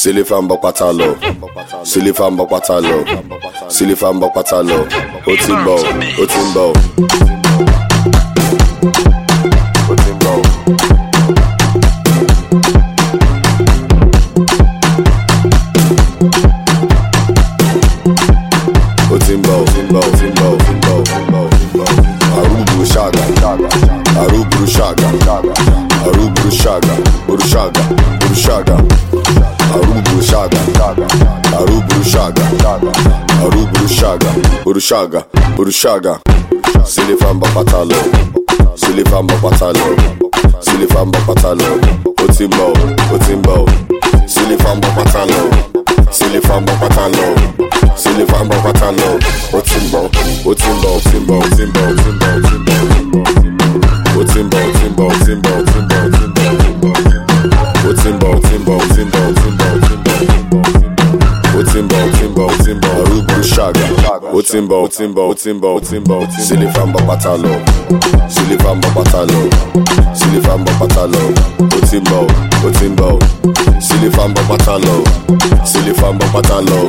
Silly fan bok pata love. Silly fan bok pata love. Silly fan bok pata. Otimbo, Otimbo. Otimbo. Otimbo, Otimbo, Otimbo, Otimbo, shaga, Arubru shaga, Arubru shaga, Arubru shaga, Urushaga, shaga. Bruxaga, Aru Bruxaga, Aru Bruxaga, Bruxaga, Bruxaga. Silifamba Patalo, Silifamba Patalo, Silifamba Patalo, Otimbo, Otimbo, Silifamba Patalo, Silifamba Patalo, Silifamba Patalo, Otimbo, Otimbo, Otimbo, Otimbo, Otimbo, Otimbo, Otimbo, Otimbo, Otimbo, Otimbo, Otimbo, Otimbo, Otimbo, Otimbo, Otimbo, Otimbo, Otimbo, timbo, timbo, Arubu Shaga, Otimbo, Otimbo, Otimbo, Otimbo, Silifamba patalo, Silifan Babatalo, Silifan Babatalo, Otimbo, Otimbo, Silifamba patalo, Silifamba patalo,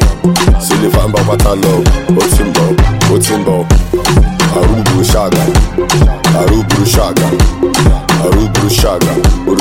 Silifan Babatalo, Otimbo, Otimbo, Arubu Shaga, Arubu Shaga, Arubu Shaga,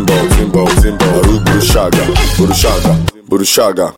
O timba, o timba, o timba. Aru Burushaga, Burushaga, Burushaga.